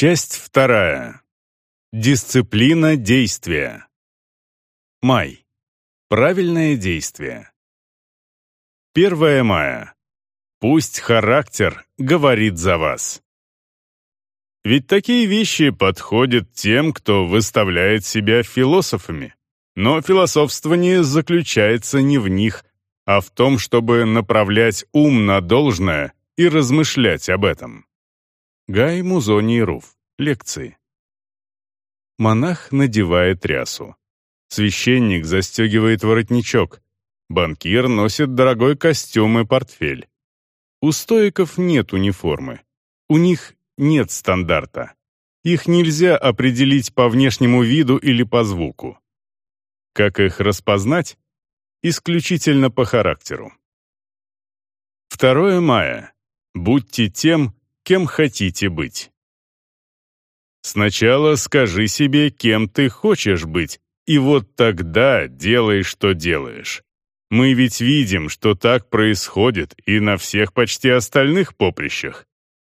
Часть вторая. Дисциплина действия. Май. Правильное действие. 1 мая. Пусть характер говорит за вас. Ведь такие вещи подходят тем, кто выставляет себя философами. Но философствование заключается не в них, а в том, чтобы направлять ум на должное и размышлять об этом. Гай Музоний Руф. Лекции. Монах надевает рясу. Священник застегивает воротничок. Банкир носит дорогой костюм и портфель. У стоиков нет униформы. У них нет стандарта. Их нельзя определить по внешнему виду или по звуку. Как их распознать? Исключительно по характеру. 2 мая. Будьте тем, кем хотите быть. Сначала скажи себе, кем ты хочешь быть, и вот тогда делай, что делаешь. Мы ведь видим, что так происходит и на всех почти остальных поприщах.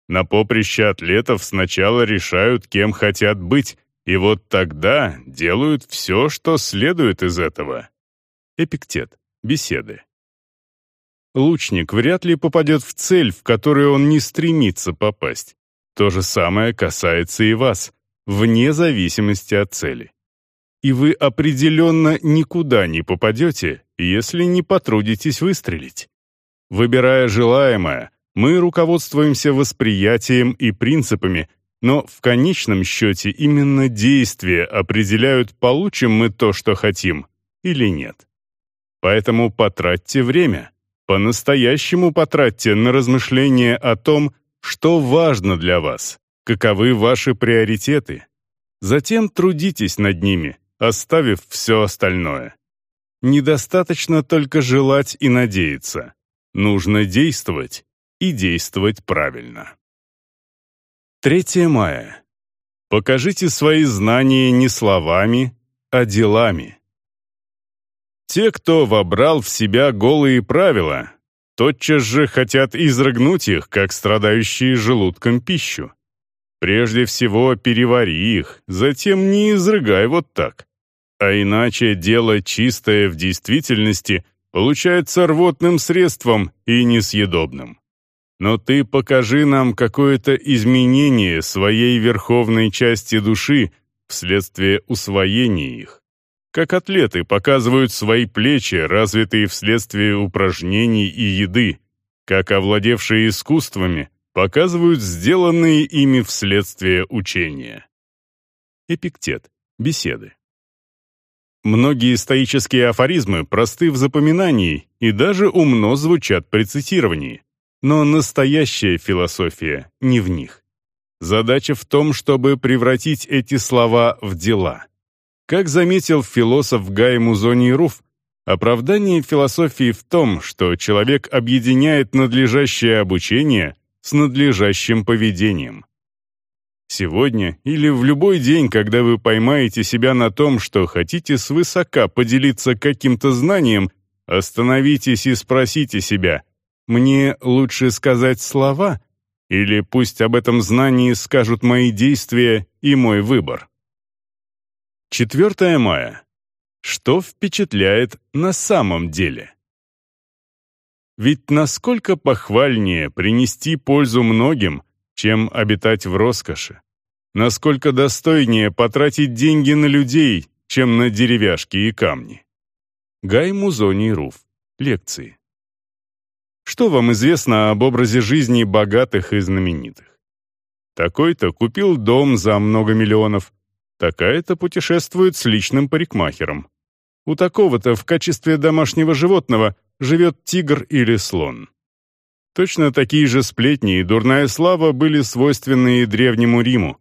На поприще атлетов сначала решают, кем хотят быть, и вот тогда делают все, что следует из этого. Эпиктет. Беседы. Лучник вряд ли попадет в цель, в которую он не стремится попасть. То же самое касается и вас, вне зависимости от цели. И вы определенно никуда не попадете, если не потрудитесь выстрелить. Выбирая желаемое, мы руководствуемся восприятием и принципами, но в конечном счете именно действия определяют, получим мы то, что хотим, или нет. Поэтому потратьте время — по-настоящему потратьте на размышления о том, что важно для вас, каковы ваши приоритеты. Затем трудитесь над ними, оставив все остальное. Недостаточно только желать и надеяться. Нужно действовать и действовать правильно. 3 мая. Покажите свои знания не словами, а делами. Те, кто вобрал в себя голые правила, тотчас же хотят изрыгнуть их, как страдающие желудком пищу. Прежде всего перевари их, затем не изрыгай вот так. А иначе дело чистое в действительности получается рвотным средством и несъедобным. Но ты покажи нам какое-то изменение своей верховной части души вследствие усвоения их как атлеты показывают свои плечи, развитые вследствие упражнений и еды, как овладевшие искусствами показывают сделанные ими вследствие учения. Эпиктет. Беседы. Многие стоические афоризмы просты в запоминании и даже умно звучат при цитировании, но настоящая философия не в них. Задача в том, чтобы превратить эти слова в дела. Как заметил философ Гай Музоний Руф, оправдание философии в том, что человек объединяет надлежащее обучение с надлежащим поведением. Сегодня или в любой день, когда вы поймаете себя на том, что хотите свысока поделиться каким-то знанием, остановитесь и спросите себя, «Мне лучше сказать слова?» Или пусть об этом знании скажут мои действия и мой выбор. 4 мая. Что впечатляет на самом деле? Ведь насколько похвальнее принести пользу многим, чем обитать в роскоши? Насколько достойнее потратить деньги на людей, чем на деревяшки и камни? Гай Музоний Руф. Лекции. Что вам известно об образе жизни богатых и знаменитых? Такой-то купил дом за много миллионов, Такая-то путешествует с личным парикмахером. У такого-то в качестве домашнего животного живет тигр или слон. Точно такие же сплетни и дурная слава были свойственны и Древнему Риму.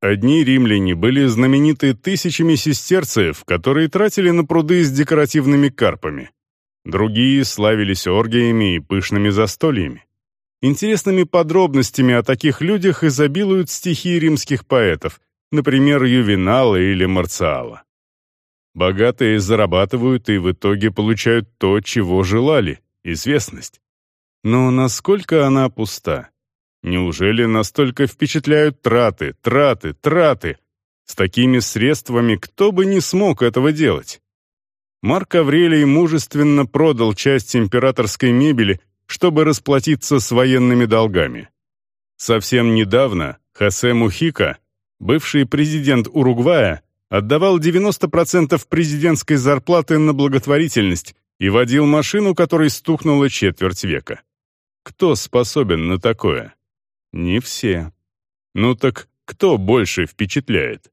Одни римляне были знамениты тысячами сестерцев, которые тратили на пруды с декоративными карпами. Другие славились оргиями и пышными застольями. Интересными подробностями о таких людях изобилуют стихи римских поэтов, например, Ювенала или Марциала. Богатые зарабатывают и в итоге получают то, чего желали — известность. Но насколько она пуста? Неужели настолько впечатляют траты, траты, траты? С такими средствами кто бы не смог этого делать? Марк Аврелий мужественно продал часть императорской мебели, чтобы расплатиться с военными долгами. Совсем недавно Хосе Мухика, бывший президент Уругвая, отдавал 90% президентской зарплаты на благотворительность и водил машину, которой стукнуло четверть века. Кто способен на такое? Не все. Ну так кто больше впечатляет?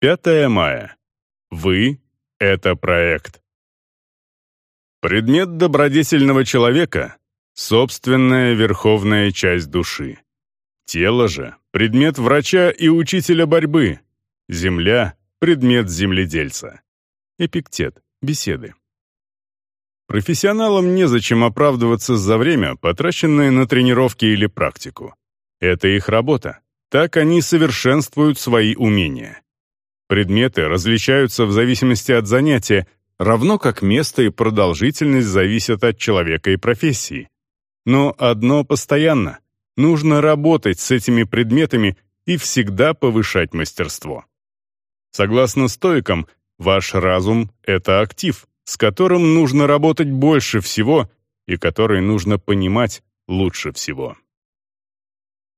5 мая. Вы — это проект. Предмет добродетельного человека — собственная верховная часть души. Тело же — предмет врача и учителя борьбы. Земля — предмет земледельца. Эпиктет. Беседы. Профессионалам незачем оправдываться за время, потраченное на тренировки или практику. Это их работа. Так они совершенствуют свои умения. Предметы различаются в зависимости от занятия, равно как место и продолжительность зависят от человека и профессии. Но одно постоянно. Нужно работать с этими предметами и всегда повышать мастерство. Согласно стоикам, ваш разум — это актив, с которым нужно работать больше всего и который нужно понимать лучше всего.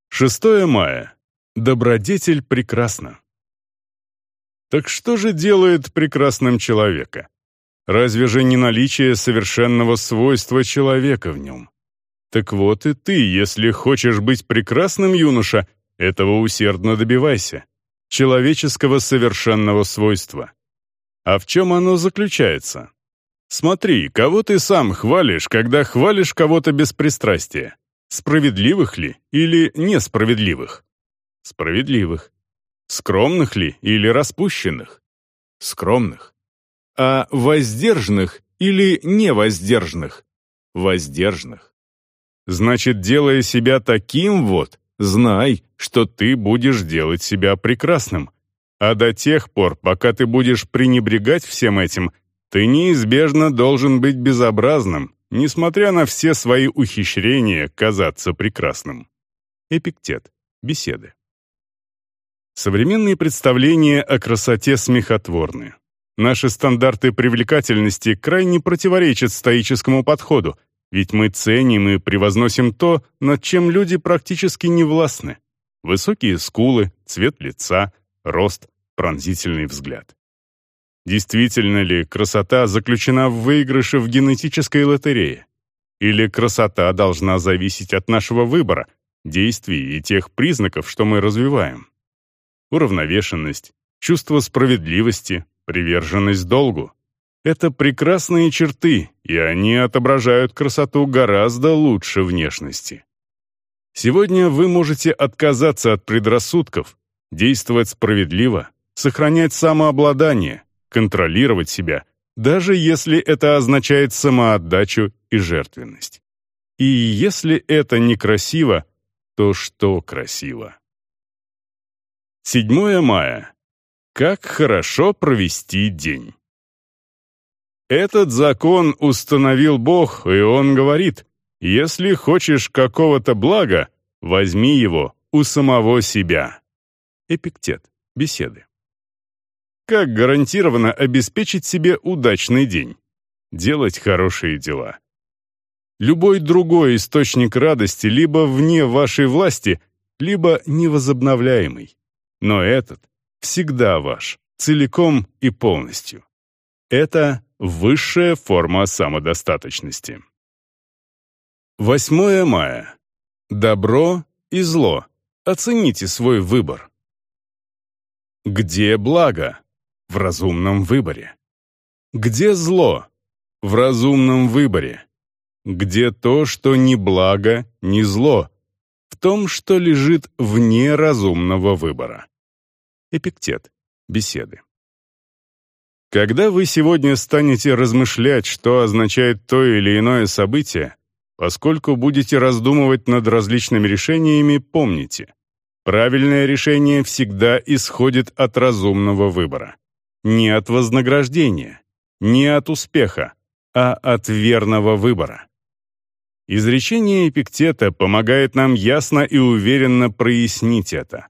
6 мая. Добродетель прекрасна. Так что же делает прекрасным человека? Разве же не наличие совершенного свойства человека в нем? Так вот и ты, если хочешь быть прекрасным, юноша, этого усердно добивайся. Человеческого совершенного свойства. А в чем оно заключается? Смотри, кого ты сам хвалишь, когда хвалишь кого-то без пристрастия? Справедливых ли или несправедливых? Справедливых. Скромных ли или распущенных? Скромных. А воздержанных или невоздержанных? Воздержанных. Значит, делая себя таким вот, знай, что ты будешь делать себя прекрасным. А до тех пор, пока ты будешь пренебрегать всем этим, ты неизбежно должен быть безобразным, несмотря на все свои ухищрения казаться прекрасным. Эпиктет. Беседы. Современные представления о красоте смехотворны. Наши стандарты привлекательности крайне противоречат стоическому подходу, ведь мы ценим и превозносим то, над чем люди практически не властны. Высокие скулы, цвет лица, рост, пронзительный взгляд. Действительно ли красота заключена в выигрыше в генетической лотерее? Или красота должна зависеть от нашего выбора, действий и тех признаков, что мы развиваем? уравновешенность, чувство справедливости, приверженность долгу. Это прекрасные черты, и они отображают красоту гораздо лучше внешности. Сегодня вы можете отказаться от предрассудков, действовать справедливо, сохранять самообладание, контролировать себя, даже если это означает самоотдачу и жертвенность. И если это некрасиво, то что красиво? 7 мая. Как хорошо провести день. Этот закон установил Бог, и Он говорит, если хочешь какого-то блага, возьми его у самого себя. Эпиктет. Беседы. Как гарантированно обеспечить себе удачный день? Делать хорошие дела. Любой другой источник радости либо вне вашей власти, либо невозобновляемый но этот всегда ваш, целиком и полностью. Это высшая форма самодостаточности. 8 мая. Добро и зло. Оцените свой выбор. Где благо? В разумном выборе. Где зло? В разумном выборе. Где то, что ни благо, ни зло? В том, что лежит вне разумного выбора. Эпиктет. Беседы. Когда вы сегодня станете размышлять, что означает то или иное событие, поскольку будете раздумывать над различными решениями, помните, правильное решение всегда исходит от разумного выбора. Не от вознаграждения, не от успеха, а от верного выбора. Изречение Эпиктета помогает нам ясно и уверенно прояснить это.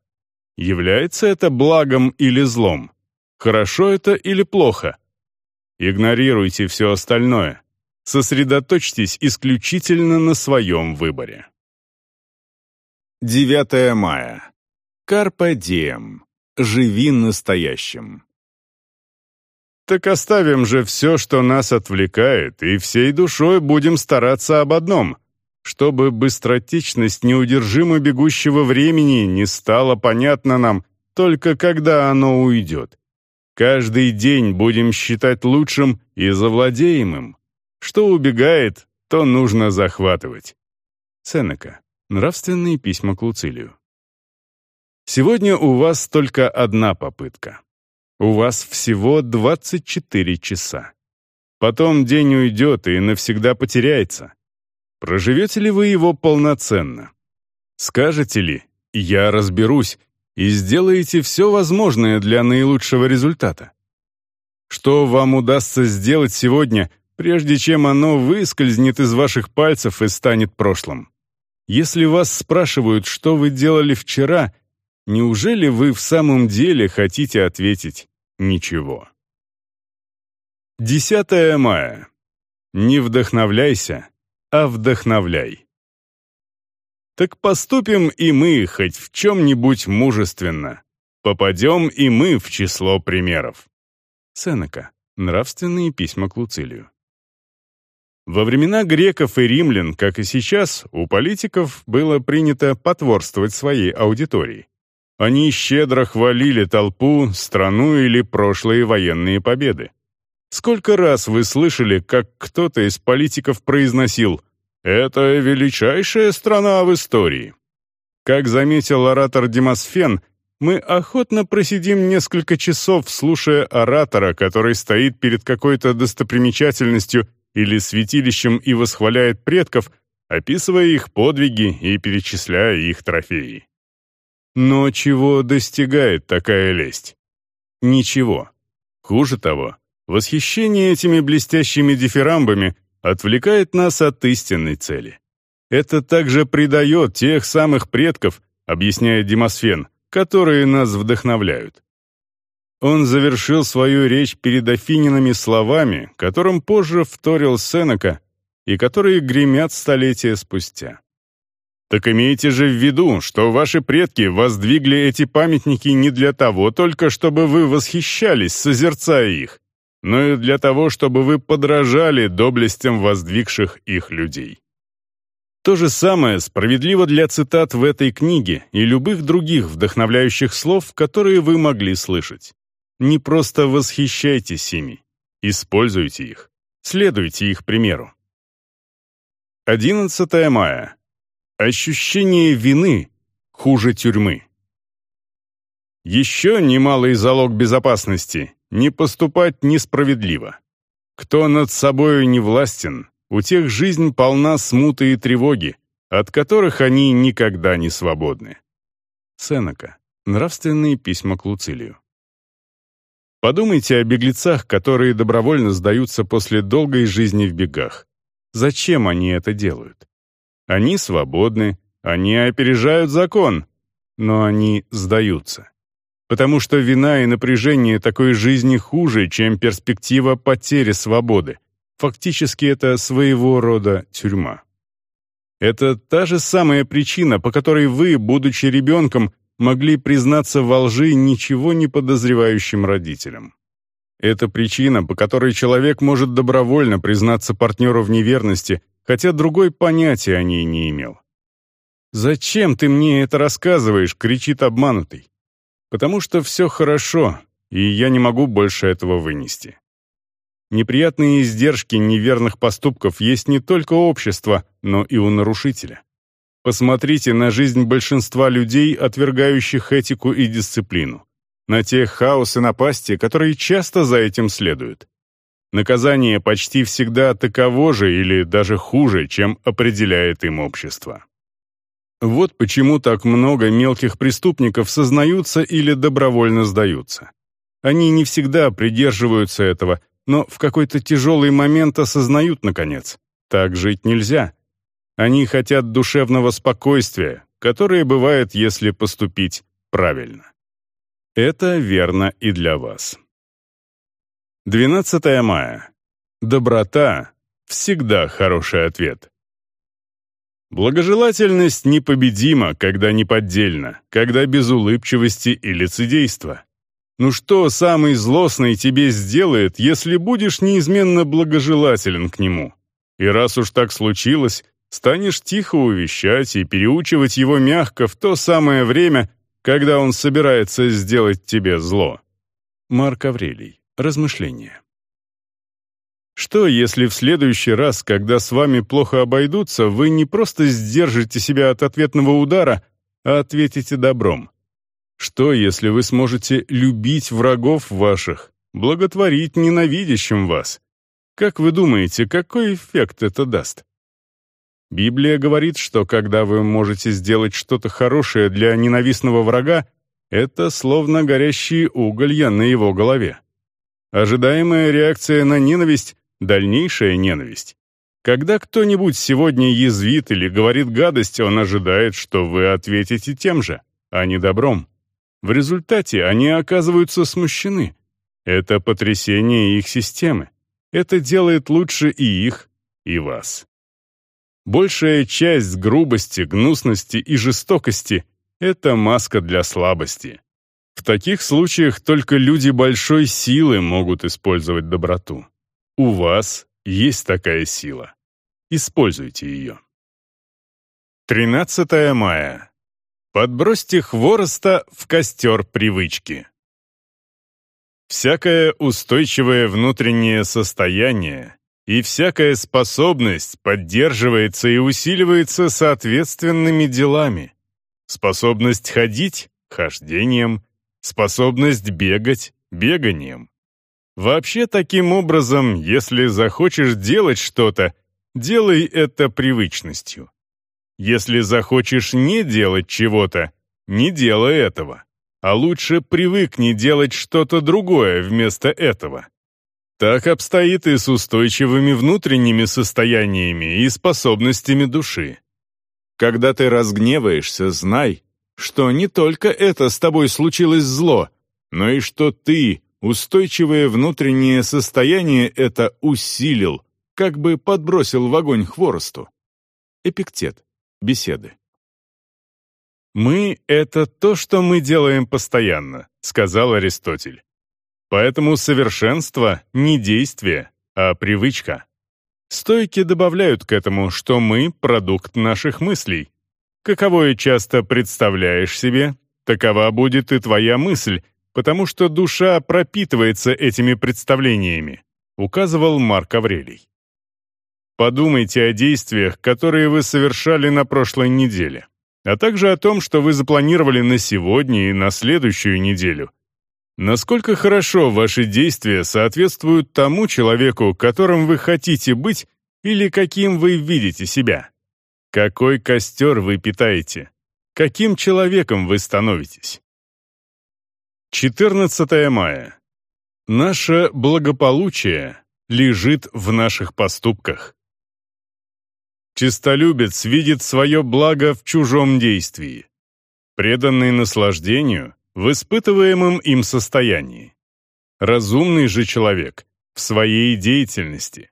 Является это благом или злом? Хорошо это или плохо? Игнорируйте все остальное. Сосредоточьтесь исключительно на своем выборе. 9 мая. Карпа дием. Живи настоящим. Так оставим же все, что нас отвлекает, и всей душой будем стараться об одном — чтобы быстротечность неудержимо бегущего времени не стала понятна нам только когда оно уйдет. Каждый день будем считать лучшим и завладеемым. Что убегает, то нужно захватывать. Сенека. Нравственные письма к Луцилию. Сегодня у вас только одна попытка. У вас всего 24 часа. Потом день уйдет и навсегда потеряется. Проживете ли вы его полноценно? Скажете ли «я разберусь» и сделаете все возможное для наилучшего результата? Что вам удастся сделать сегодня, прежде чем оно выскользнет из ваших пальцев и станет прошлым? Если вас спрашивают, что вы делали вчера, неужели вы в самом деле хотите ответить «ничего»? 10 мая. Не вдохновляйся, а вдохновляй. Так поступим и мы хоть в чем-нибудь мужественно. Попадем и мы в число примеров. Сенека. Нравственные письма к Луцилию. Во времена греков и римлян, как и сейчас, у политиков было принято потворствовать своей аудитории. Они щедро хвалили толпу, страну или прошлые военные победы. Сколько раз вы слышали, как кто-то из политиков произносил «Это величайшая страна в истории». Как заметил оратор Демосфен, мы охотно просидим несколько часов, слушая оратора, который стоит перед какой-то достопримечательностью или святилищем и восхваляет предков, описывая их подвиги и перечисляя их трофеи. Но чего достигает такая лесть? Ничего. Хуже того, Восхищение этими блестящими дифирамбами отвлекает нас от истинной цели. Это также предает тех самых предков, объясняет Демосфен, которые нас вдохновляют. Он завершил свою речь перед афининами словами, которым позже вторил Сенека и которые гремят столетия спустя. Так имейте же в виду, что ваши предки воздвигли эти памятники не для того только, чтобы вы восхищались, созерцая их, но и для того, чтобы вы подражали доблестям воздвигших их людей. То же самое справедливо для цитат в этой книге и любых других вдохновляющих слов, которые вы могли слышать. Не просто восхищайтесь ими, используйте их, следуйте их примеру. 11 мая. Ощущение вины хуже тюрьмы. Еще немалый залог безопасности не поступать несправедливо. Кто над собою не властен, у тех жизнь полна смуты и тревоги, от которых они никогда не свободны. Сенека. Нравственные письма к Луцилию. Подумайте о беглецах, которые добровольно сдаются после долгой жизни в бегах. Зачем они это делают? Они свободны, они опережают закон, но они сдаются потому что вина и напряжение такой жизни хуже, чем перспектива потери свободы. Фактически это своего рода тюрьма. Это та же самая причина, по которой вы, будучи ребенком, могли признаться во лжи ничего не подозревающим родителям. Это причина, по которой человек может добровольно признаться партнеру в неверности, хотя другой понятия о ней не имел. «Зачем ты мне это рассказываешь?» — кричит обманутый потому что все хорошо, и я не могу больше этого вынести. Неприятные издержки неверных поступков есть не только у общества, но и у нарушителя. Посмотрите на жизнь большинства людей, отвергающих этику и дисциплину, на те хаос и напасти, которые часто за этим следуют. Наказание почти всегда таково же или даже хуже, чем определяет им общество. Вот почему так много мелких преступников сознаются или добровольно сдаются. Они не всегда придерживаются этого, но в какой-то тяжелый момент осознают, наконец, так жить нельзя. Они хотят душевного спокойствия, которое бывает, если поступить правильно. Это верно и для вас. 12 мая. Доброта — всегда хороший ответ. Благожелательность непобедима, когда неподдельна, когда без улыбчивости и лицедейства. Ну что самый злостный тебе сделает, если будешь неизменно благожелателен к нему? И раз уж так случилось, станешь тихо увещать и переучивать его мягко в то самое время, когда он собирается сделать тебе зло. Марк Аврелий. Размышления. Что, если в следующий раз, когда с вами плохо обойдутся, вы не просто сдержите себя от ответного удара, а ответите добром? Что, если вы сможете любить врагов ваших, благотворить ненавидящим вас? Как вы думаете, какой эффект это даст? Библия говорит, что когда вы можете сделать что-то хорошее для ненавистного врага, это словно горящие уголья на его голове. Ожидаемая реакция на ненависть Дальнейшая ненависть. Когда кто-нибудь сегодня язвит или говорит гадость, он ожидает, что вы ответите тем же, а не добром. В результате они оказываются смущены. Это потрясение их системы. Это делает лучше и их, и вас. Большая часть грубости, гнусности и жестокости — это маска для слабости. В таких случаях только люди большой силы могут использовать доброту. У вас есть такая сила. Используйте ее. 13 мая. Подбросьте хвороста в костер привычки. Всякое устойчивое внутреннее состояние и всякая способность поддерживается и усиливается соответственными делами. Способность ходить — хождением, способность бегать — беганием, Вообще, таким образом, если захочешь делать что-то, делай это привычностью. Если захочешь не делать чего-то, не делай этого. А лучше привыкни делать что-то другое вместо этого. Так обстоит и с устойчивыми внутренними состояниями и способностями души. Когда ты разгневаешься, знай, что не только это с тобой случилось зло, но и что ты Устойчивое внутреннее состояние это усилил, как бы подбросил в огонь хворосту. Эпиктет. Беседы. «Мы — это то, что мы делаем постоянно», — сказал Аристотель. Поэтому совершенство — не действие, а привычка. Стойки добавляют к этому, что мы — продукт наших мыслей. Каковое часто представляешь себе, такова будет и твоя мысль, потому что душа пропитывается этими представлениями, указывал Марк Аврелий. Подумайте о действиях, которые вы совершали на прошлой неделе, а также о том, что вы запланировали на сегодня и на следующую неделю. Насколько хорошо ваши действия соответствуют тому человеку, которым вы хотите быть или каким вы видите себя? Какой костер вы питаете? Каким человеком вы становитесь? 14 мая. Наше благополучие лежит в наших поступках. Чистолюбец видит свое благо в чужом действии, преданный наслаждению в испытываемом им состоянии. Разумный же человек в своей деятельности.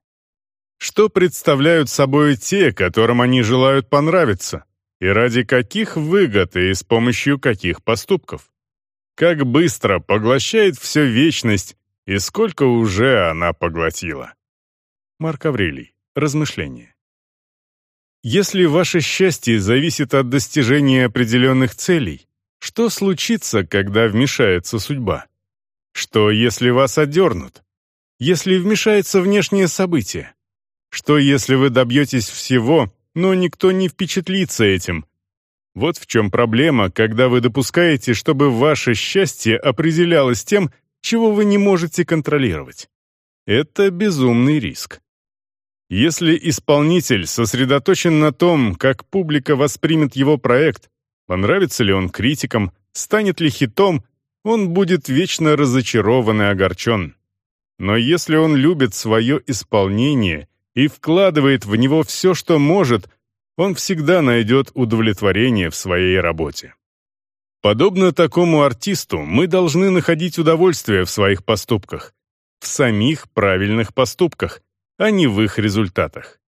Что представляют собой те, которым они желают понравиться, и ради каких выгод и с помощью каких поступков? Как быстро поглощает все вечность и сколько уже она поглотила. Марк Аврелий. Размышления. Если ваше счастье зависит от достижения определенных целей, что случится, когда вмешается судьба? Что, если вас отдернут? Если вмешается внешнее событие? Что, если вы добьетесь всего, но никто не впечатлится этим, вот в чем проблема, когда вы допускаете, чтобы ваше счастье определялось тем, чего вы не можете контролировать. Это безумный риск. Если исполнитель сосредоточен на том, как публика воспримет его проект, понравится ли он критикам, станет ли хитом, он будет вечно разочарован и огорчен. Но если он любит свое исполнение и вкладывает в него все, что может, он всегда найдет удовлетворение в своей работе. Подобно такому артисту, мы должны находить удовольствие в своих поступках, в самих правильных поступках, а не в их результатах.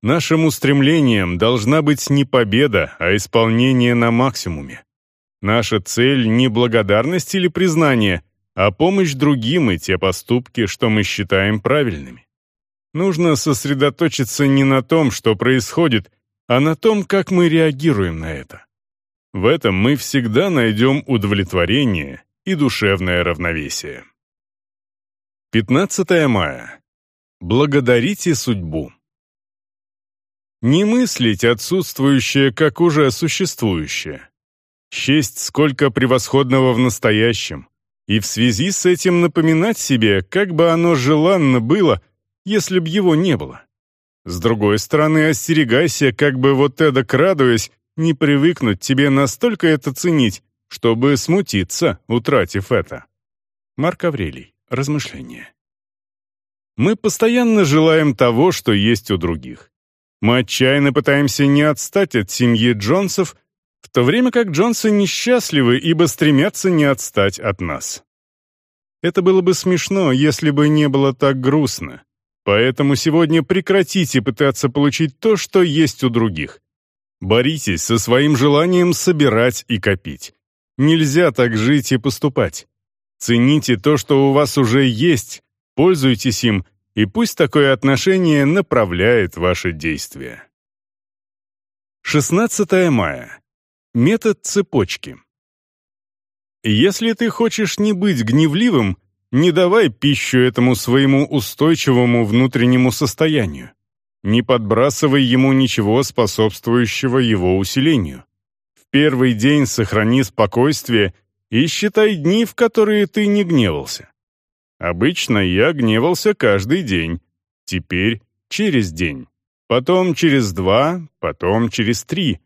Нашим устремлением должна быть не победа, а исполнение на максимуме. Наша цель не благодарность или признание, а помощь другим и те поступки, что мы считаем правильными. Нужно сосредоточиться не на том, что происходит, а на том, как мы реагируем на это. В этом мы всегда найдем удовлетворение и душевное равновесие. 15 мая. Благодарите судьбу. Не мыслить отсутствующее, как уже существующее. Счесть, сколько превосходного в настоящем, и в связи с этим напоминать себе, как бы оно желанно было, если б его не было. С другой стороны, остерегайся, как бы вот эдак радуясь, не привыкнуть тебе настолько это ценить, чтобы смутиться, утратив это. Марк Аврелий. Размышления. Мы постоянно желаем того, что есть у других. Мы отчаянно пытаемся не отстать от семьи Джонсов, в то время как Джонсы несчастливы, ибо стремятся не отстать от нас. Это было бы смешно, если бы не было так грустно. Поэтому сегодня прекратите пытаться получить то, что есть у других. Боритесь со своим желанием собирать и копить. Нельзя так жить и поступать. Цените то, что у вас уже есть, пользуйтесь им, и пусть такое отношение направляет ваши действия. 16 мая. Метод цепочки. Если ты хочешь не быть гневливым, не давай пищу этому своему устойчивому внутреннему состоянию. Не подбрасывай ему ничего способствующего его усилению. В первый день сохрани спокойствие и считай дни, в которые ты не гневался. Обычно я гневался каждый день, теперь через день, потом через два, потом через три.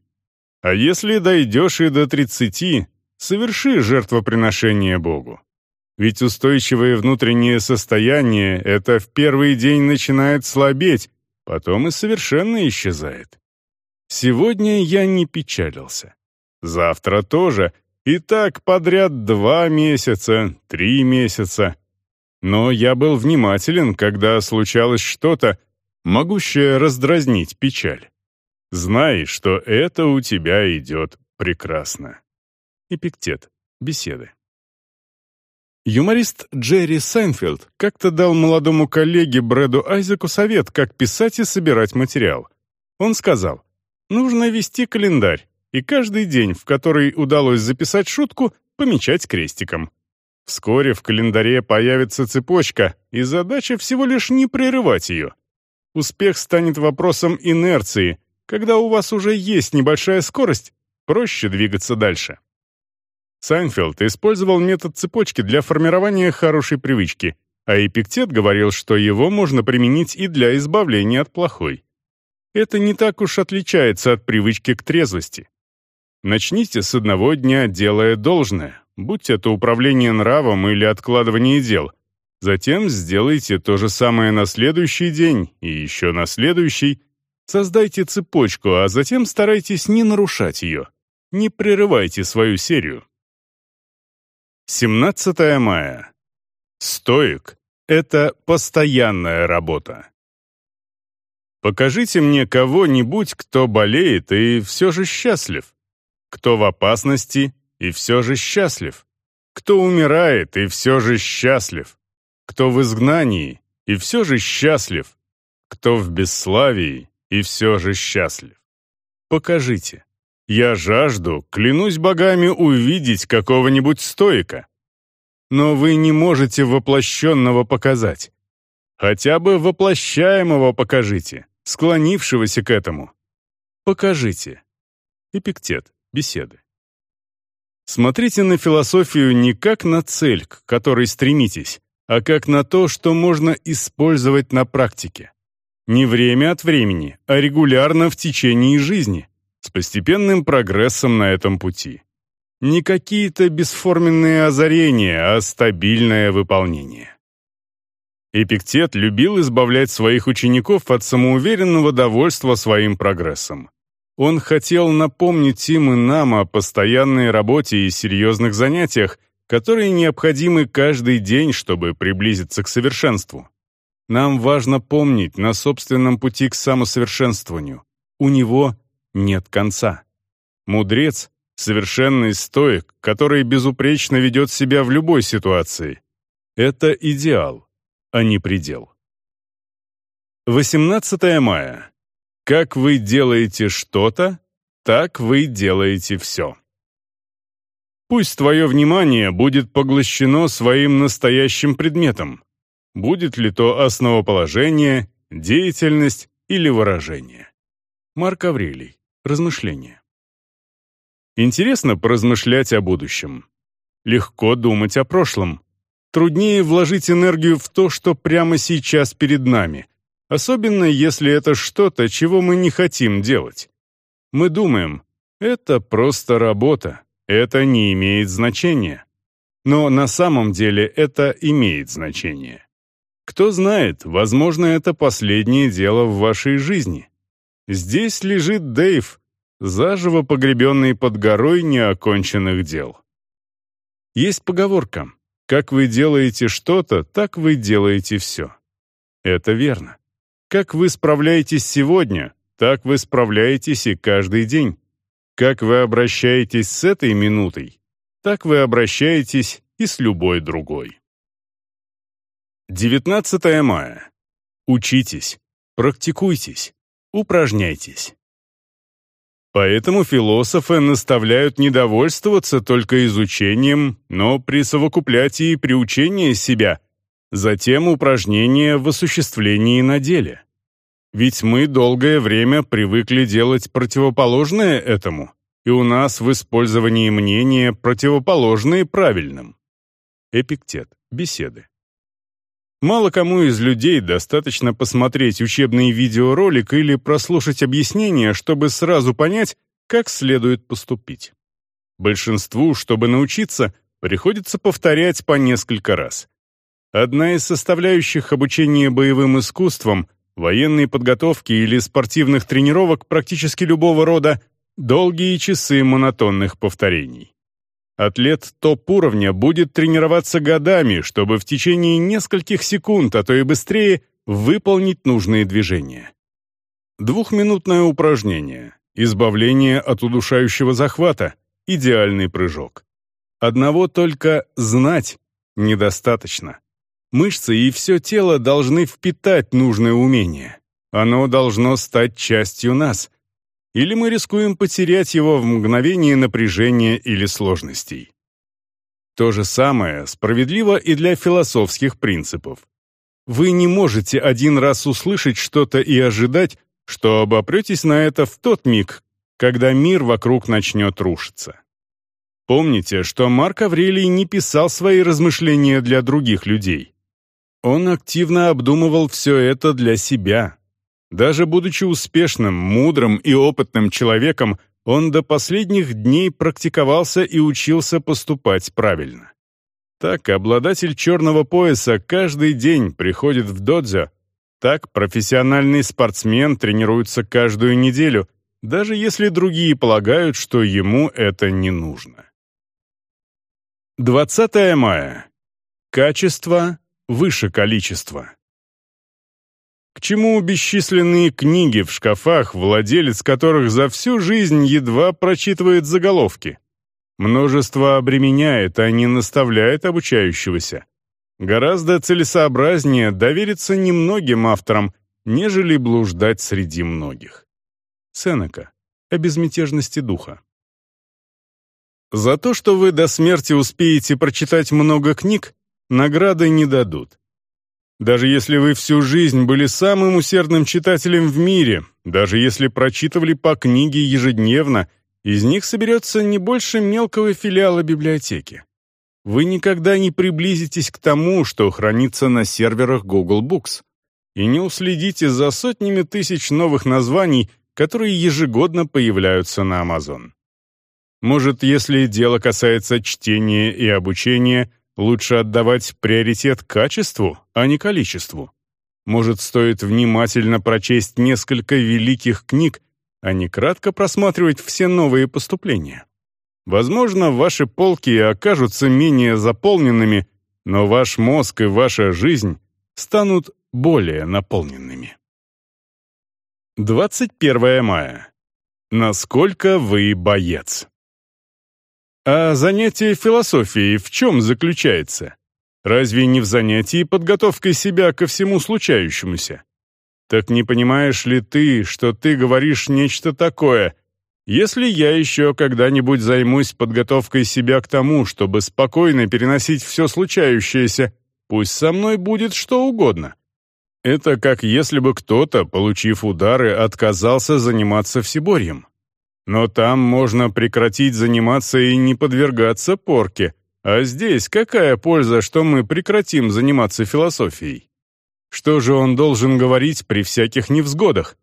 А если дойдешь и до тридцати, соверши жертвоприношение Богу. Ведь устойчивое внутреннее состояние — это в первый день начинает слабеть, потом и совершенно исчезает. Сегодня я не печалился. Завтра тоже. И так подряд два месяца, три месяца. Но я был внимателен, когда случалось что-то, могущее раздразнить печаль. Знай, что это у тебя идет прекрасно. Эпиктет. Беседы. Юморист Джерри Сайнфелд как-то дал молодому коллеге Брэду Айзеку совет, как писать и собирать материал. Он сказал, нужно вести календарь, и каждый день, в который удалось записать шутку, помечать крестиком. Вскоре в календаре появится цепочка, и задача всего лишь не прерывать ее. Успех станет вопросом инерции. Когда у вас уже есть небольшая скорость, проще двигаться дальше. Сайнфелд использовал метод цепочки для формирования хорошей привычки, а Эпиктет говорил, что его можно применить и для избавления от плохой. Это не так уж отличается от привычки к трезвости. Начните с одного дня, делая должное, будь это управление нравом или откладывание дел. Затем сделайте то же самое на следующий день и еще на следующий. Создайте цепочку, а затем старайтесь не нарушать ее. Не прерывайте свою серию. 17 мая. Стоик — это постоянная работа. Покажите мне кого-нибудь, кто болеет и все же счастлив, кто в опасности и все же счастлив, кто умирает и все же счастлив, кто в изгнании и все же счастлив, кто в бесславии и все же счастлив. Покажите. Я жажду, клянусь богами, увидеть какого-нибудь стоика. Но вы не можете воплощенного показать. Хотя бы воплощаемого покажите, склонившегося к этому. Покажите. Эпиктет. Беседы. Смотрите на философию не как на цель, к которой стремитесь, а как на то, что можно использовать на практике. Не время от времени, а регулярно в течение жизни с постепенным прогрессом на этом пути. Не какие-то бесформенные озарения, а стабильное выполнение. Эпиктет любил избавлять своих учеников от самоуверенного довольства своим прогрессом. Он хотел напомнить им и нам о постоянной работе и серьезных занятиях, которые необходимы каждый день, чтобы приблизиться к совершенству. Нам важно помнить на собственном пути к самосовершенствованию. У него нет конца. Мудрец — совершенный стоик, который безупречно ведет себя в любой ситуации. Это идеал, а не предел. 18 мая. Как вы делаете что-то, так вы делаете все. Пусть твое внимание будет поглощено своим настоящим предметом, будет ли то основоположение, деятельность или выражение. Марк Аврелий. Размышления. Интересно поразмышлять о будущем. Легко думать о прошлом. Труднее вложить энергию в то, что прямо сейчас перед нами, особенно если это что-то, чего мы не хотим делать. Мы думаем, это просто работа, это не имеет значения. Но на самом деле это имеет значение. Кто знает, возможно, это последнее дело в вашей жизни. Здесь лежит Дэйв, заживо погребенный под горой неоконченных дел. Есть поговорка «Как вы делаете что-то, так вы делаете все». Это верно. Как вы справляетесь сегодня, так вы справляетесь и каждый день. Как вы обращаетесь с этой минутой, так вы обращаетесь и с любой другой. 19 мая. Учитесь, практикуйтесь, упражняйтесь. Поэтому философы наставляют не довольствоваться только изучением, но присовокуплять и приучение себя, затем упражнения в осуществлении на деле. Ведь мы долгое время привыкли делать противоположное этому, и у нас в использовании мнения противоположные правильным. Эпиктет. Беседы. Мало кому из людей достаточно посмотреть учебный видеоролик или прослушать объяснение, чтобы сразу понять, как следует поступить. Большинству, чтобы научиться, приходится повторять по несколько раз. Одна из составляющих обучения боевым искусствам, военной подготовки или спортивных тренировок практически любого рода — долгие часы монотонных повторений. Атлет топ-уровня будет тренироваться годами, чтобы в течение нескольких секунд, а то и быстрее, выполнить нужные движения. Двухминутное упражнение, избавление от удушающего захвата, идеальный прыжок. Одного только знать недостаточно. Мышцы и все тело должны впитать нужное умение. Оно должно стать частью нас — или мы рискуем потерять его в мгновение напряжения или сложностей. То же самое справедливо и для философских принципов. Вы не можете один раз услышать что-то и ожидать, что обопретесь на это в тот миг, когда мир вокруг начнет рушиться. Помните, что Марк Аврелий не писал свои размышления для других людей. Он активно обдумывал все это для себя, даже будучи успешным, мудрым и опытным человеком, он до последних дней практиковался и учился поступать правильно. Так обладатель черного пояса каждый день приходит в додзё, так профессиональный спортсмен тренируется каждую неделю, даже если другие полагают, что ему это не нужно. 20 мая. Качество выше количества. К чему бесчисленные книги в шкафах, владелец которых за всю жизнь едва прочитывает заголовки? Множество обременяет, а не наставляет обучающегося. Гораздо целесообразнее довериться немногим авторам, нежели блуждать среди многих. Сенека. О безмятежности духа. За то, что вы до смерти успеете прочитать много книг, награды не дадут. Даже если вы всю жизнь были самым усердным читателем в мире, даже если прочитывали по книге ежедневно, из них соберется не больше мелкого филиала библиотеки. Вы никогда не приблизитесь к тому, что хранится на серверах Google Books, и не уследите за сотнями тысяч новых названий, которые ежегодно появляются на Amazon. Может, если дело касается чтения и обучения, лучше отдавать приоритет качеству, а не количеству. Может, стоит внимательно прочесть несколько великих книг, а не кратко просматривать все новые поступления. Возможно, ваши полки окажутся менее заполненными, но ваш мозг и ваша жизнь станут более наполненными. 21 мая. Насколько вы боец? А занятие философией в чем заключается? Разве не в занятии подготовкой себя ко всему случающемуся? Так не понимаешь ли ты, что ты говоришь нечто такое? Если я еще когда-нибудь займусь подготовкой себя к тому, чтобы спокойно переносить все случающееся, пусть со мной будет что угодно. Это как если бы кто-то, получив удары, отказался заниматься всеборьем. Но там можно прекратить заниматься и не подвергаться порке, а здесь какая польза, что мы прекратим заниматься философией? Что же он должен говорить при всяких невзгодах?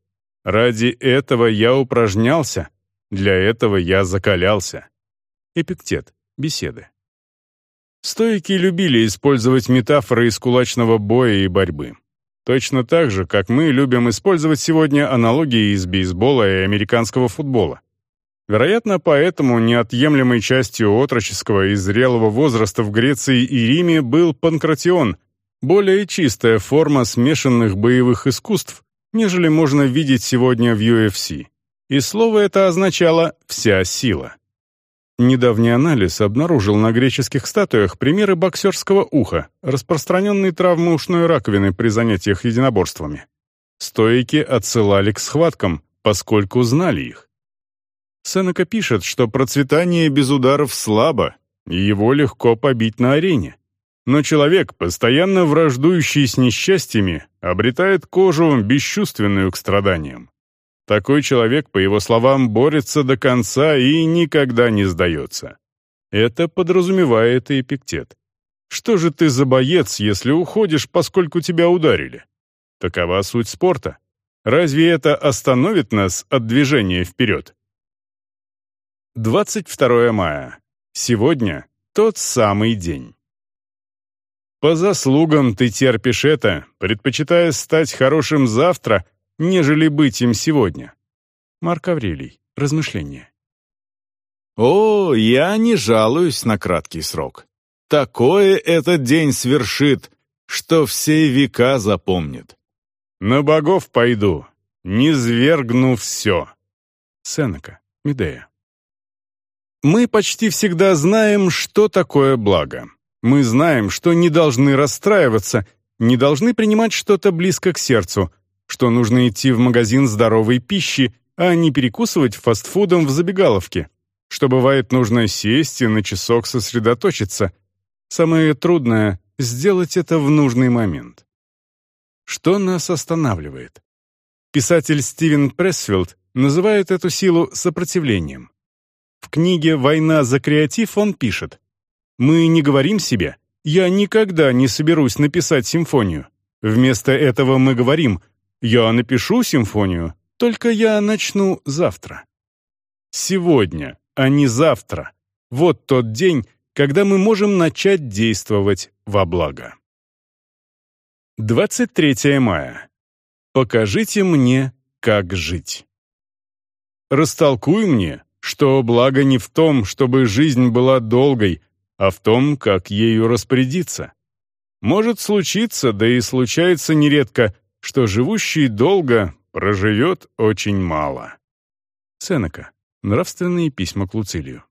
Ради этого я упражнялся, для этого я закалялся. Эпиктет. Беседы. Стойки любили использовать метафоры из кулачного боя и борьбы. Точно так же, как мы любим использовать сегодня аналогии из бейсбола и американского футбола. Вероятно, поэтому неотъемлемой частью отроческого и зрелого возраста в Греции и Риме был панкратион, более чистая форма смешанных боевых искусств, нежели можно видеть сегодня в UFC. И слово это означало «вся сила». Недавний анализ обнаружил на греческих статуях примеры боксерского уха, распространенной травмы ушной раковины при занятиях единоборствами. Стоики отсылали к схваткам, поскольку знали их. Сенека пишет, что процветание без ударов слабо, и его легко побить на арене. Но человек, постоянно враждующий с несчастьями, обретает кожу, бесчувственную к страданиям. Такой человек, по его словам, борется до конца и никогда не сдается. Это подразумевает и Эпиктет. Что же ты за боец, если уходишь, поскольку тебя ударили? Такова суть спорта. Разве это остановит нас от движения вперед? 22 мая. Сегодня тот самый день. По заслугам ты терпишь это, предпочитая стать хорошим завтра, нежели быть им сегодня. Марк Аврелий. Размышления. О, я не жалуюсь на краткий срок. Такое этот день свершит, что все века запомнит. На богов пойду, не свергну все. Сенека, Медея. Мы почти всегда знаем, что такое благо. Мы знаем, что не должны расстраиваться, не должны принимать что-то близко к сердцу, что нужно идти в магазин здоровой пищи, а не перекусывать фастфудом в забегаловке, что бывает нужно сесть и на часок сосредоточиться. Самое трудное — сделать это в нужный момент. Что нас останавливает? Писатель Стивен Пресфилд называет эту силу сопротивлением. В книге «Война за креатив» он пишет «Мы не говорим себе, я никогда не соберусь написать симфонию. Вместо этого мы говорим, я напишу симфонию, только я начну завтра». Сегодня, а не завтра. Вот тот день, когда мы можем начать действовать во благо. 23 мая. Покажите мне, как жить. Растолкуй мне, что благо не в том, чтобы жизнь была долгой, а в том, как ею распорядиться. Может случиться, да и случается нередко, что живущий долго проживет очень мало. Сенека. Нравственные письма к Луцилию.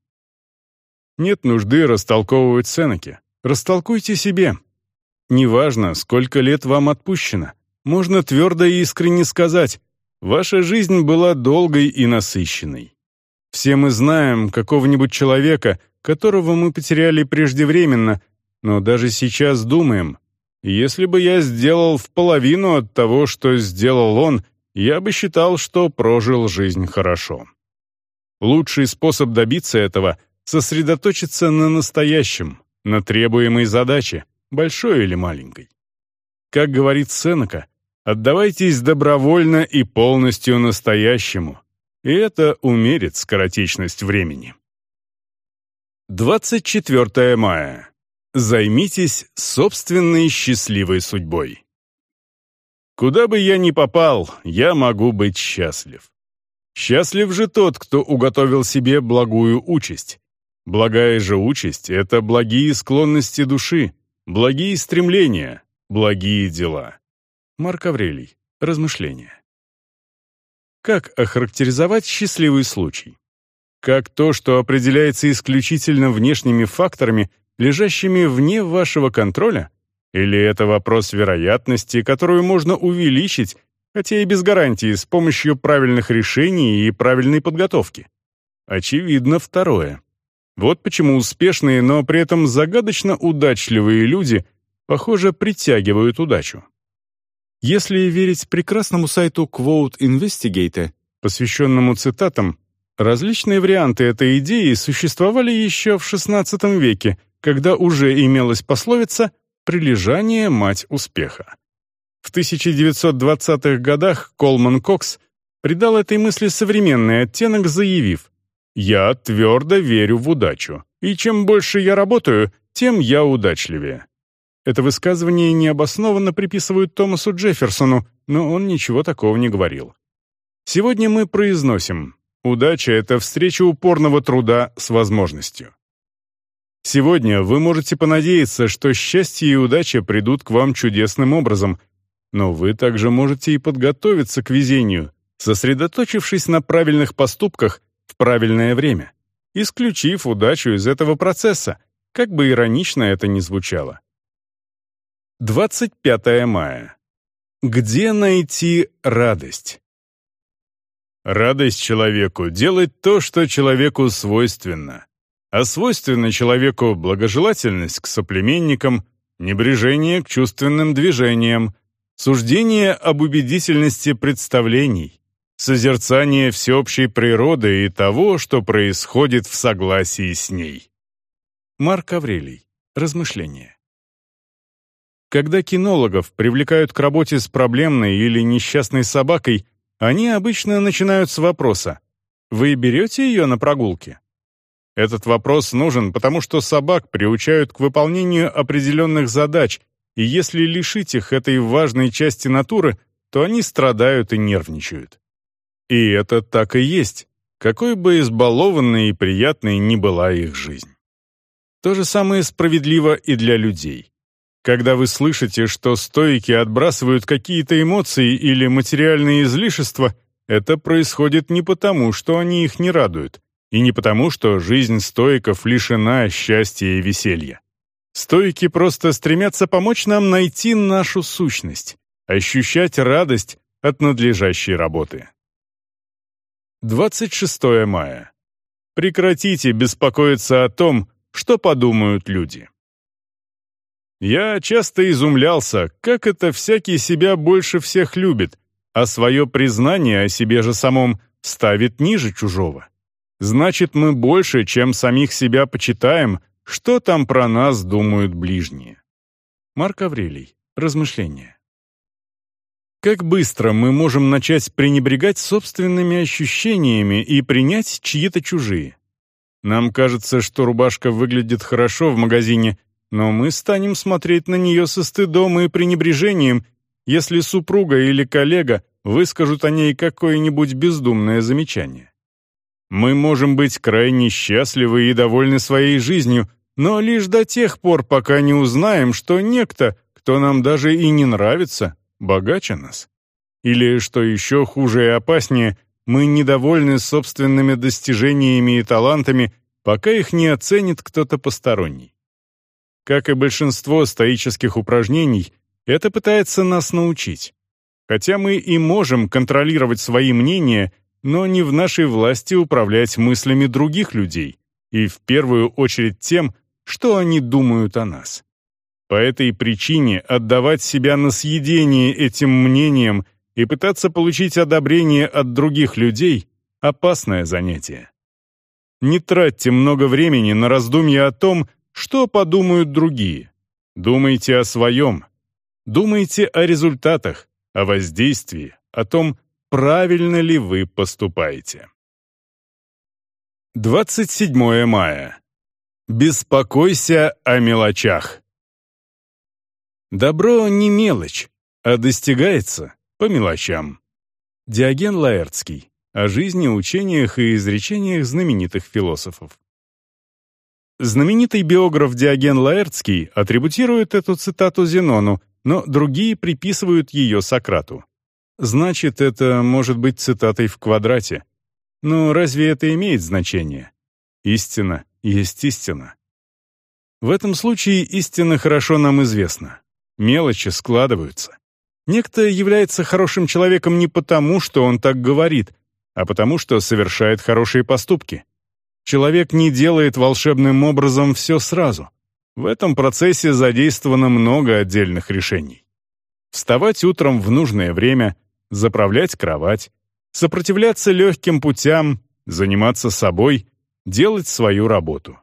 Нет нужды растолковывать Сенеке. Растолкуйте себе. Неважно, сколько лет вам отпущено. Можно твердо и искренне сказать, ваша жизнь была долгой и насыщенной. Все мы знаем какого-нибудь человека, которого мы потеряли преждевременно, но даже сейчас думаем, если бы я сделал в половину от того, что сделал он, я бы считал, что прожил жизнь хорошо. Лучший способ добиться этого — сосредоточиться на настоящем, на требуемой задаче, большой или маленькой. Как говорит Сенека, отдавайтесь добровольно и полностью настоящему, и это умерит скоротечность времени. 24 мая. Займитесь собственной счастливой судьбой. Куда бы я ни попал, я могу быть счастлив. Счастлив же тот, кто уготовил себе благую участь. Благая же участь — это благие склонности души, благие стремления, благие дела. Марк Аврелий. Размышления. Как охарактеризовать счастливый случай? Как то, что определяется исключительно внешними факторами, лежащими вне вашего контроля? Или это вопрос вероятности, которую можно увеличить, хотя и без гарантии, с помощью правильных решений и правильной подготовки? Очевидно, второе. Вот почему успешные, но при этом загадочно удачливые люди, похоже, притягивают удачу. Если верить прекрасному сайту Quote Investigate, посвященному цитатам, различные варианты этой идеи существовали еще в XVI веке, когда уже имелась пословица «прилежание – мать успеха». В 1920-х годах Колман Кокс придал этой мысли современный оттенок, заявив «Я твердо верю в удачу, и чем больше я работаю, тем я удачливее». Это высказывание необоснованно приписывают Томасу Джефферсону, но он ничего такого не говорил. Сегодня мы произносим «Удача — это встреча упорного труда с возможностью». Сегодня вы можете понадеяться, что счастье и удача придут к вам чудесным образом, но вы также можете и подготовиться к везению, сосредоточившись на правильных поступках в правильное время, исключив удачу из этого процесса, как бы иронично это ни звучало. 25 мая. Где найти радость? Радость человеку — делать то, что человеку свойственно. А свойственно человеку благожелательность к соплеменникам, небрежение к чувственным движениям, суждение об убедительности представлений, созерцание всеобщей природы и того, что происходит в согласии с ней. Марк Аврелий. Размышления. Когда кинологов привлекают к работе с проблемной или несчастной собакой, они обычно начинают с вопроса «Вы берете ее на прогулки?» Этот вопрос нужен, потому что собак приучают к выполнению определенных задач, и если лишить их этой важной части натуры, то они страдают и нервничают. И это так и есть, какой бы избалованной и приятной ни была их жизнь. То же самое справедливо и для людей. Когда вы слышите, что стойки отбрасывают какие-то эмоции или материальные излишества, это происходит не потому, что они их не радуют, и не потому, что жизнь стоиков лишена счастья и веселья. Стойки просто стремятся помочь нам найти нашу сущность, ощущать радость от надлежащей работы. 26 мая. Прекратите беспокоиться о том, что подумают люди. Я часто изумлялся, как это всякий себя больше всех любит, а свое признание о себе же самом ставит ниже чужого. Значит, мы больше, чем самих себя почитаем, что там про нас думают ближние. Марк Аврелий. Размышления. Как быстро мы можем начать пренебрегать собственными ощущениями и принять чьи-то чужие? Нам кажется, что рубашка выглядит хорошо в магазине, но мы станем смотреть на нее со стыдом и пренебрежением, если супруга или коллега выскажут о ней какое-нибудь бездумное замечание. Мы можем быть крайне счастливы и довольны своей жизнью, но лишь до тех пор, пока не узнаем, что некто, кто нам даже и не нравится, богаче нас. Или, что еще хуже и опаснее, мы недовольны собственными достижениями и талантами, пока их не оценит кто-то посторонний. Как и большинство стоических упражнений, это пытается нас научить. Хотя мы и можем контролировать свои мнения, но не в нашей власти управлять мыслями других людей, и в первую очередь тем, что они думают о нас. По этой причине отдавать себя на съедение этим мнениям и пытаться получить одобрение от других людей — опасное занятие. Не тратьте много времени на раздумья о том, что подумают другие? Думайте о своем. Думайте о результатах, о воздействии, о том, правильно ли вы поступаете. 27 мая. Беспокойся о мелочах. Добро не мелочь, а достигается по мелочам. Диоген Лаэртский. О жизни, учениях и изречениях знаменитых философов. Знаменитый биограф Диоген Лаэртский атрибутирует эту цитату Зенону, но другие приписывают ее Сократу. Значит, это может быть цитатой в квадрате. Но разве это имеет значение? Истина есть истина. В этом случае истина хорошо нам известна. Мелочи складываются. Некто является хорошим человеком не потому, что он так говорит, а потому что совершает хорошие поступки. Человек не делает волшебным образом все сразу. В этом процессе задействовано много отдельных решений. Вставать утром в нужное время, заправлять кровать, сопротивляться легким путям, заниматься собой, делать свою работу.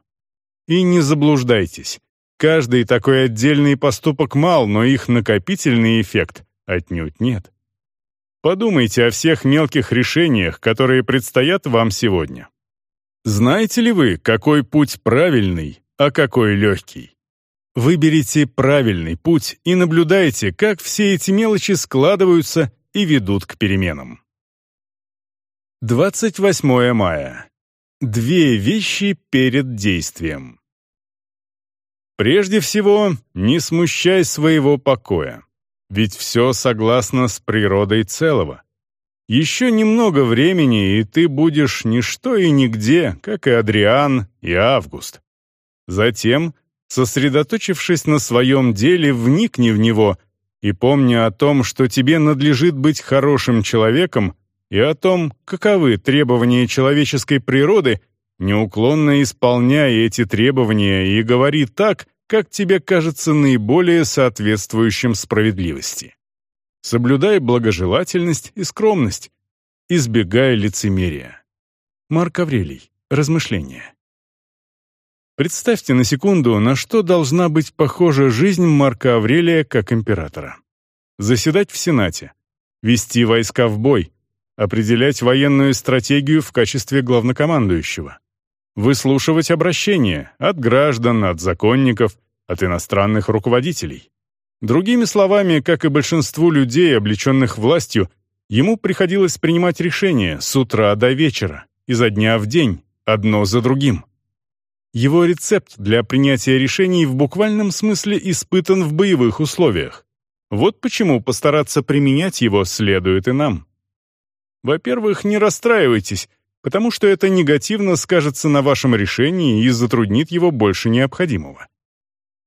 И не заблуждайтесь. Каждый такой отдельный поступок мал, но их накопительный эффект отнюдь нет. Подумайте о всех мелких решениях, которые предстоят вам сегодня. Знаете ли вы, какой путь правильный, а какой легкий? Выберите правильный путь и наблюдайте, как все эти мелочи складываются и ведут к переменам. 28 мая. Две вещи перед действием. Прежде всего, не смущай своего покоя, ведь все согласно с природой целого. Еще немного времени, и ты будешь ничто и нигде, как и Адриан и Август. Затем, сосредоточившись на своем деле, вникни в него и помни о том, что тебе надлежит быть хорошим человеком и о том, каковы требования человеческой природы — неуклонно исполняй эти требования и говори так, как тебе кажется наиболее соответствующим справедливости. Соблюдай благожелательность и скромность, избегай лицемерия. Марк Аврелий. Размышления. Представьте на секунду, на что должна быть похожа жизнь Марка Аврелия как императора. Заседать в Сенате, вести войска в бой, определять военную стратегию в качестве главнокомандующего, выслушивать обращения от граждан, от законников, от иностранных руководителей. Другими словами, как и большинству людей, облеченных властью, ему приходилось принимать решения с утра до вечера, изо дня в день, одно за другим. Его рецепт для принятия решений в буквальном смысле испытан в боевых условиях. Вот почему постараться применять его следует и нам. Во-первых, не расстраивайтесь, потому что это негативно скажется на вашем решении и затруднит его больше необходимого.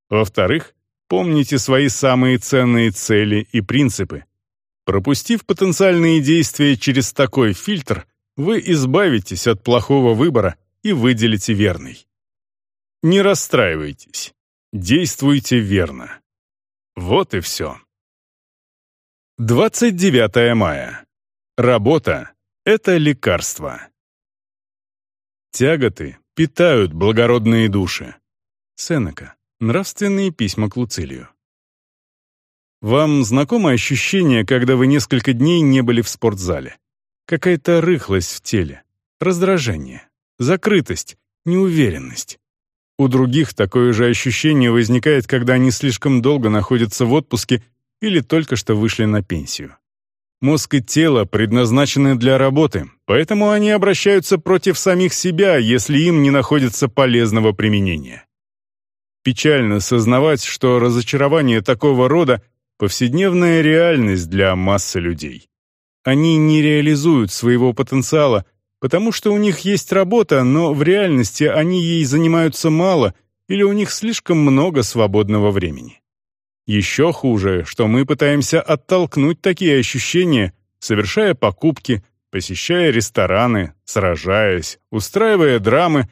Во-вторых, помните свои самые ценные цели и принципы. Пропустив потенциальные действия через такой фильтр, вы избавитесь от плохого выбора и выделите верный. Не расстраивайтесь. Действуйте верно. Вот и все. 29 мая. Работа — это лекарство. Тяготы питают благородные души. Сенека. Нравственные письма к Луцилию. Вам знакомо ощущение, когда вы несколько дней не были в спортзале? Какая-то рыхлость в теле, раздражение, закрытость, неуверенность. У других такое же ощущение возникает, когда они слишком долго находятся в отпуске или только что вышли на пенсию. Мозг и тело предназначены для работы, поэтому они обращаются против самих себя, если им не находится полезного применения. Печально сознавать, что разочарование такого рода — повседневная реальность для массы людей. Они не реализуют своего потенциала, потому что у них есть работа, но в реальности они ей занимаются мало или у них слишком много свободного времени. Еще хуже, что мы пытаемся оттолкнуть такие ощущения, совершая покупки, посещая рестораны, сражаясь, устраивая драмы,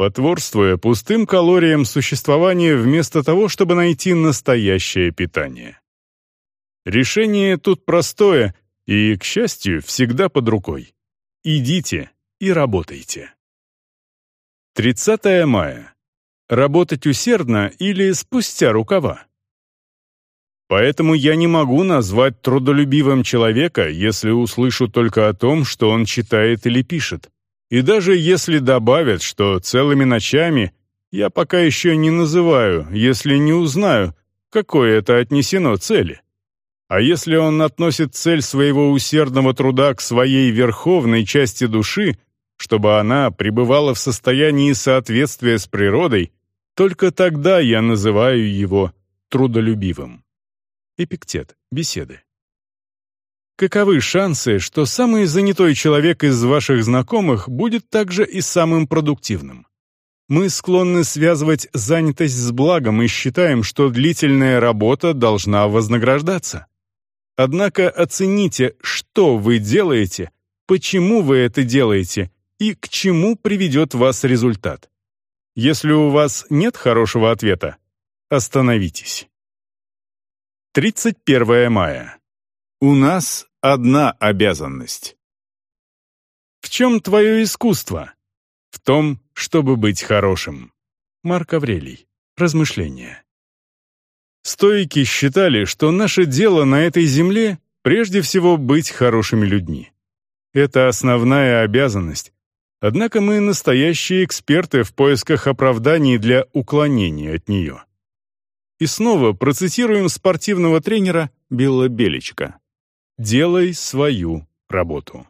потворствуя пустым калориям существования вместо того, чтобы найти настоящее питание. Решение тут простое и, к счастью, всегда под рукой. Идите и работайте. 30 мая. Работать усердно или спустя рукава? Поэтому я не могу назвать трудолюбивым человека, если услышу только о том, что он читает или пишет. И даже если добавят, что целыми ночами Я пока еще не называю, если не узнаю, какое это отнесено цели. А если он относит цель своего усердного труда к своей верховной части души, чтобы она пребывала в состоянии соответствия с природой, только тогда я называю его трудолюбивым. Эпиктет. Беседы. Каковы шансы, что самый занятой человек из ваших знакомых будет также и самым продуктивным? Мы склонны связывать занятость с благом и считаем, что длительная работа должна вознаграждаться. Однако оцените, что вы делаете, почему вы это делаете и к чему приведет вас результат. Если у вас нет хорошего ответа, остановитесь. 31 мая. У нас одна обязанность. В чем твое искусство? В том, чтобы быть хорошим. Марк Аврелий. Размышления. Стоики считали, что наше дело на этой земле прежде всего быть хорошими людьми. Это основная обязанность. Однако мы настоящие эксперты в поисках оправданий для уклонения от нее. И снова процитируем спортивного тренера Билла Беличка. «Делай свою работу».